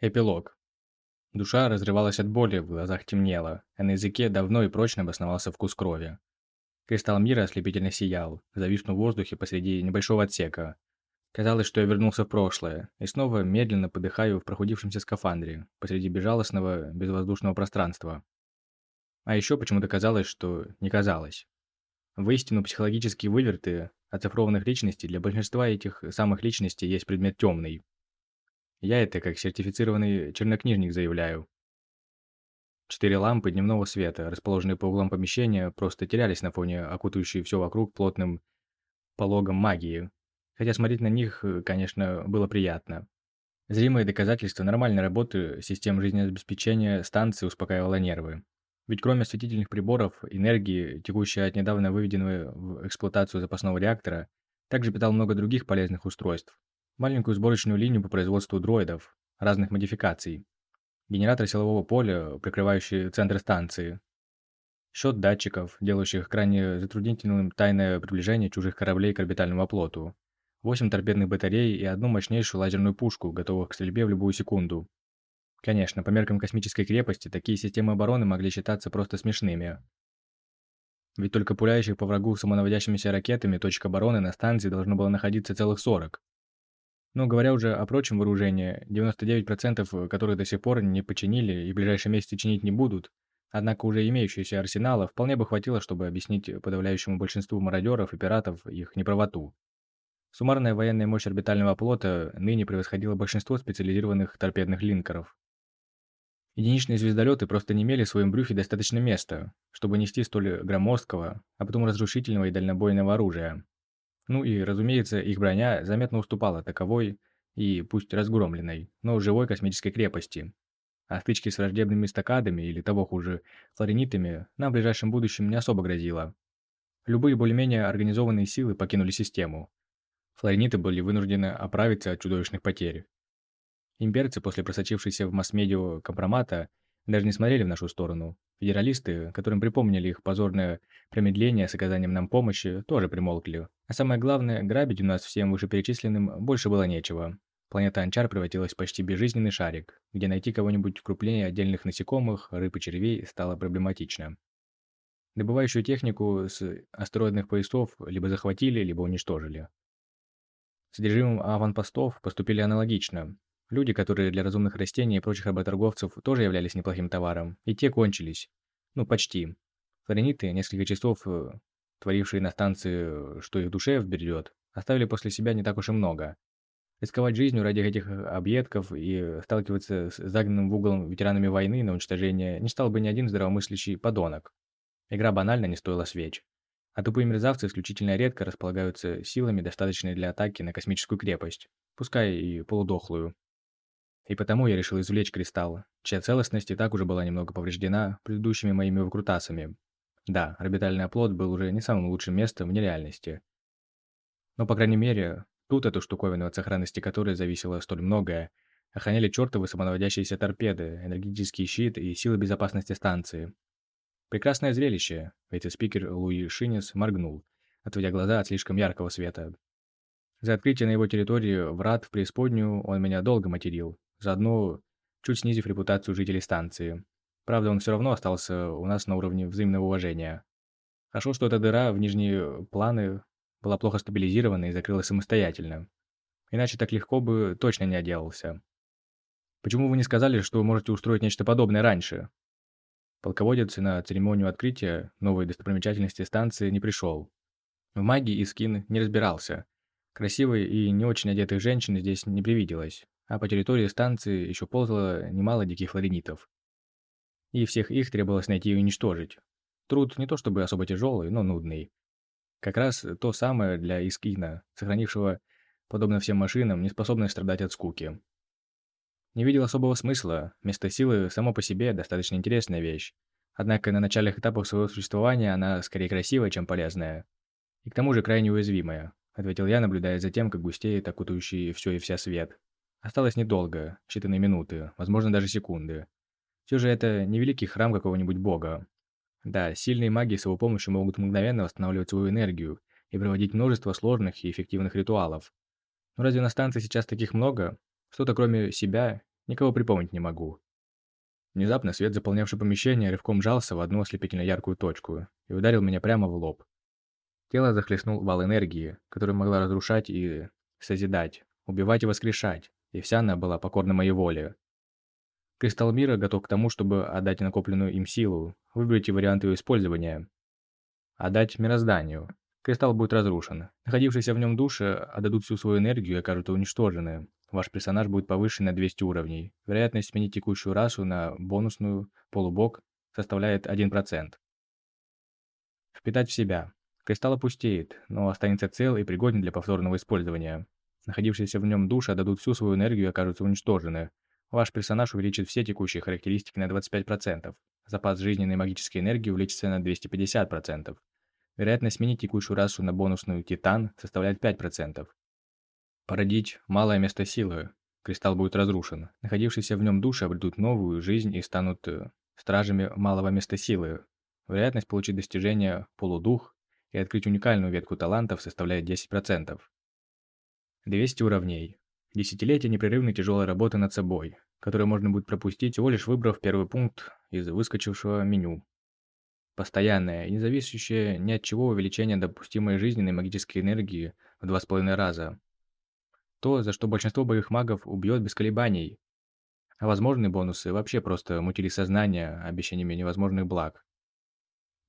Эпилог. Душа разрывалась от боли, в глазах темнело, а на языке давно и прочно обосновался вкус крови. Кристалл мира ослепительно сиял, зависнув в воздухе посреди небольшого отсека. Казалось, что я вернулся в прошлое, и снова медленно подыхаю в прохудившемся скафандре, посреди безжалостного, безвоздушного пространства. А еще почему-то казалось, что не казалось. Воистину, психологические выверты оцифрованных личностей для большинства этих самых личностей есть предмет темный. Я это как сертифицированный чернокнижник заявляю. Четыре лампы дневного света, расположенные по углам помещения, просто терялись на фоне окутывающей все вокруг плотным пологом магии. Хотя смотреть на них, конечно, было приятно. Зримое доказательство нормальной работы систем жизнеобеспечения станции успокаивало нервы. Ведь кроме осветительных приборов, энергии, текущей от недавно выведенного в эксплуатацию запасного реактора, также питал много других полезных устройств, маленькую сборочную линию по производству дроидов разных модификаций, генератор силового поля, прикрывающий центр станции, счет датчиков, делающих крайне затруднительным тайное приближение чужих кораблей к орбитальному оплоту, 8 торпедных батарей и одну мощнейшую лазерную пушку, готовых к стрельбе в любую секунду. Конечно, по меркам космической крепости, такие системы обороны могли считаться просто смешными. Ведь только пуляющих по врагу самонаводящимися ракетами точек обороны на станции должно было находиться целых 40. Но говоря уже о прочем вооружении, 99% которых до сих пор не починили и в ближайшие месяцы чинить не будут, однако уже имеющиеся арсеналы вполне бы хватило, чтобы объяснить подавляющему большинству мародеров и пиратов их неправоту. Суммарная военная мощь орбитального плота ныне превосходила большинство специализированных торпедных линкоров. Единичные звездолеты просто не имели в своем брюхе достаточно места, чтобы нести столь громоздкого, а потом разрушительного и дальнобойного оружия, ну и, разумеется, их броня заметно уступала таковой и, пусть разгромленной, но живой космической крепости. А стычки с враждебными стакадами или того хуже, флоренитами нам в ближайшем будущем не особо грозило. Любые более-менее организованные силы покинули систему. Флорениты были вынуждены оправиться от чудовищных потерь. Имперцы после просочившейся в масс-медиа компромата даже не смотрели в нашу сторону. Федералисты, которым припомнили их позорное промедление с оказанием нам помощи, тоже примолкли. А самое главное, грабить у нас всем вышеперечисленным больше было нечего. Планета Анчар превратилась в почти безжизненный шарик, где найти кого-нибудь крупнее отдельных насекомых, рыб и червей стало проблематично. Добывающую технику с астероидных поясов либо захватили, либо уничтожили. Содержимым аванпостов поступили аналогично, Люди, которые для разумных растений и прочих работорговцев тоже являлись неплохим товаром, и те кончились. Ну, почти. Флорениты, несколько часов э, творившие на станции, что их душе вберет, оставили после себя не так уж и много. Рисковать жизнью ради этих объедков и сталкиваться с загнанным в угол ветеранами войны на уничтожение не стал бы ни один здравомыслящий подонок. Игра банально не стоила свеч. А тупые мерзавцы исключительно редко располагаются силами, достаточными для атаки на космическую крепость, пускай и полудохлую. И потому я решил извлечь кристалл, чья целостность и так уже была немного повреждена предыдущими моими выкрутасами. Да, орбитальный оплот был уже не самым лучшим местом в нереальности. Но, по крайней мере, тут эту штуковину, от сохранности которой зависело столь многое, охраняли чертовы самонаводящиеся торпеды, энергетический щит и силы безопасности станции. Прекрасное зрелище, ведь спикер Луи Шинес моргнул, отводя глаза от слишком яркого света. За открытие на его территории врат в преисподнюю он меня долго материл, заодно чуть снизив репутацию жителей станции. Правда, он все равно остался у нас на уровне взаимного уважения. Хорошо, что эта дыра в нижние планы была плохо стабилизирована и закрылась самостоятельно. Иначе так легко бы точно не отделался. Почему вы не сказали, что можете устроить нечто подобное раньше? Полководец на церемонию открытия новой достопримечательности станции не пришел. В магии и скин не разбирался. Красивой и не очень одетых женщин здесь не привиделось а по территории станции еще ползало немало диких флоренитов. И всех их требовалось найти и уничтожить. Труд не то чтобы особо тяжелый, но нудный. Как раз то самое для Искина, сохранившего, подобно всем машинам, неспособность страдать от скуки. Не видел особого смысла, место силы само по себе достаточно интересная вещь. Однако на начальных этапах своего существования она скорее красивая, чем полезная. И к тому же крайне уязвимая, ответил я, наблюдая за тем, как густеет окутывающий все и вся свет. Осталось недолго, считанные минуты, возможно даже секунды. Все же это не великий храм какого-нибудь бога. Да, сильные маги с его помощью могут мгновенно восстанавливать свою энергию и проводить множество сложных и эффективных ритуалов. Но разве на станции сейчас таких много? Что-то кроме себя Никого припомнить не могу. Внезапно свет, заполнявший помещение, рывком жался в одну ослепительно яркую точку и ударил меня прямо в лоб. Тело захлестнул вал энергии, которая могла разрушать и созидать, убивать и воскрешать, и вся она была покорна моей воле. Кристалл мира готов к тому, чтобы отдать накопленную им силу, выберите вариант ее использования. Отдать мирозданию. Кристалл будет разрушен. Находившиеся в нем души отдадут всю свою энергию и окажутся уничтожены. Ваш персонаж будет повышен на 200 уровней. Вероятность сменить текущую расу на бонусную полубог составляет 1%. Впитать в себя. Кристалл опустеет, но останется цел и пригоден для повторного использования. Находившиеся в нем души отдадут всю свою энергию и окажутся уничтожены. Ваш персонаж увеличит все текущие характеристики на 25%. Запас жизненной магической энергии увеличится на 250%. Вероятность сменить текущую расу на бонусную Титан составляет 5%. Породить малое место силы. Кристалл будет разрушен. Находившиеся в нем души обретут новую жизнь и станут э, стражами малого места силы. Вероятность получить достижение полудух и открыть уникальную ветку талантов составляет 10%. 200 уровней. Десятилетия непрерывной тяжелой работы над собой, которую можно будет пропустить, всего лишь выбрав первый пункт из выскочившего меню. Постоянное, не зависящее ни от чего увеличение допустимой жизненной магической энергии в 2,5 раза. То, за что большинство боевых магов убьет без колебаний. А возможные бонусы вообще просто мутили сознание обещаниями невозможных благ.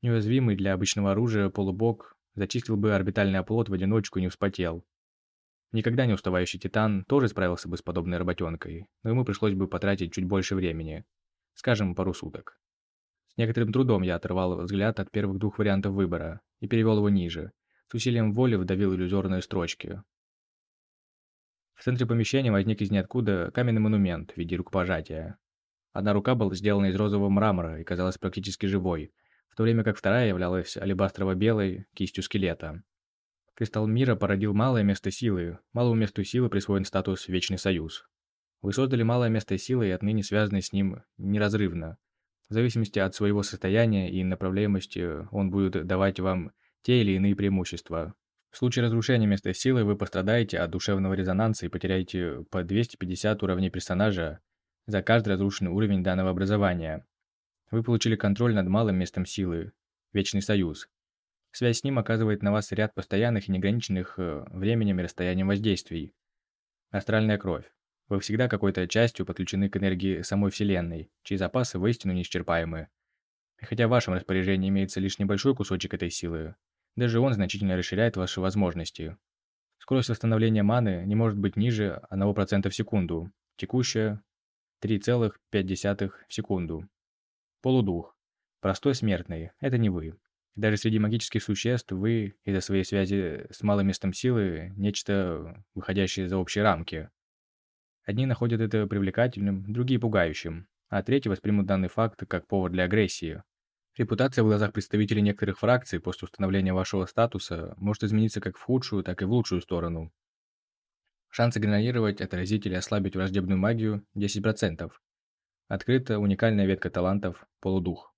Неуязвимый для обычного оружия полубог зачистил бы орбитальный оплот в одиночку и не вспотел. Никогда не уставающий Титан тоже справился бы с подобной работенкой, но ему пришлось бы потратить чуть больше времени. Скажем, пару суток. С некоторым трудом я оторвал взгляд от первых двух вариантов выбора и перевел его ниже. С усилием воли вдавил иллюзорные строчки. В центре помещения возник из ниоткуда каменный монумент в виде рукопожатия. Одна рука была сделана из розового мрамора и казалась практически живой, в то время как вторая являлась алебастрово-белой кистью скелета. Кристалл мира породил малое место силы. Малому месту силы присвоен статус «Вечный Союз». Вы создали малое место силы и отныне связаны с ним неразрывно. В зависимости от своего состояния и направляемости он будет давать вам те или иные преимущества. В случае разрушения места силы вы пострадаете от душевного резонанса и потеряете по 250 уровней персонажа за каждый разрушенный уровень данного образования. Вы получили контроль над малым местом силы, Вечный Союз. Связь с ним оказывает на вас ряд постоянных и неограниченных э, временем и расстоянием воздействий. Астральная кровь. Вы всегда какой-то частью подключены к энергии самой Вселенной, чьи запасы воистину неисчерпаемы. И хотя в вашем распоряжении имеется лишь небольшой кусочек этой силы, даже он значительно расширяет ваши возможности. Скорость восстановления маны не может быть ниже 1% в секунду, текущая 3,5 в секунду. Полудух. Простой смертный, это не вы. Даже среди магических существ вы, из-за своей связи с малым местом силы, нечто, выходящее за общие рамки. Одни находят это привлекательным, другие пугающим, а третьи воспримут данный факт как повод для агрессии. Репутация в глазах представителей некоторых фракций после установления вашего статуса может измениться как в худшую, так и в лучшую сторону. Шанс игнорировать, отразить или ослабить враждебную магию – 10%. Открыта уникальная ветка талантов – полудух.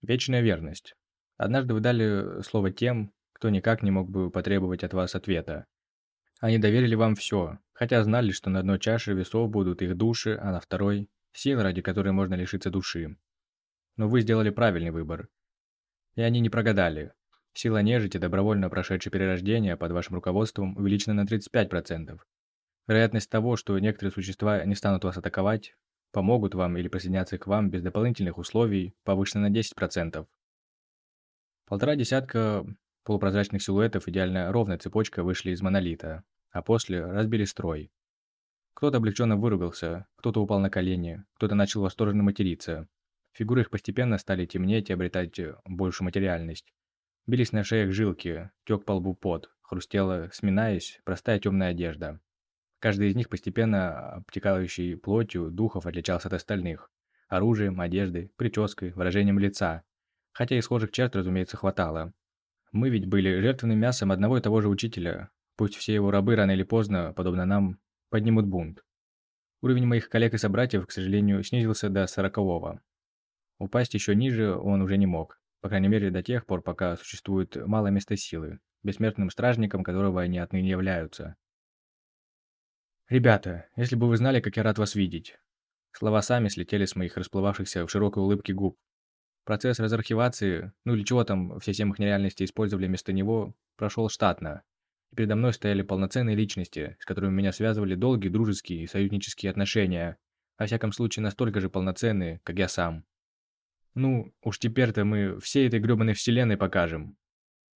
Вечная верность. Однажды вы дали слово тем, кто никак не мог бы потребовать от вас ответа. Они доверили вам все, хотя знали, что на одной чаше весов будут их души, а на второй – сила, ради которой можно лишиться души. Но вы сделали правильный выбор. И они не прогадали. Сила нежити, добровольно прошедшей перерождение под вашим руководством, увеличена на 35%. Вероятность того, что некоторые существа не станут вас атаковать, помогут вам или присоединятся к вам без дополнительных условий, повышена на 10%. Полтора десятка полупрозрачных силуэтов идеально ровной цепочкой вышли из монолита, а после разбили строй. Кто-то облегченно выругался, кто-то упал на колени, кто-то начал восторженно материться. Фигуры их постепенно стали темнеть и обретать большую материальность. Бились на шеях жилки, тек по лбу пот, хрустела, сминаясь, простая темная одежда. Каждый из них, постепенно обтекающий плотью духов, отличался от остальных. Оружием, одеждой, прической, выражением лица, Хотя и схожих черт, разумеется, хватало. Мы ведь были жертвенным мясом одного и того же учителя. Пусть все его рабы рано или поздно, подобно нам, поднимут бунт. Уровень моих коллег и собратьев, к сожалению, снизился до сорокового. Упасть еще ниже он уже не мог, по крайней мере до тех пор, пока существует мало места силы, бессмертным стражником которого они отныне являются. «Ребята, если бы вы знали, как я рад вас видеть. Слова сами слетели с моих расплывавшихся в широкой улыбке губ. Процесс разархивации, ну или чего там все семь их нереальности использовали вместо него, прошел штатно. И передо мной стояли полноценные личности, с которыми меня связывали долгие дружеские и союзнические отношения, во всяком случае настолько же полноценные, как я сам. Ну, уж теперь-то мы всей этой грёбаной вселенной покажем.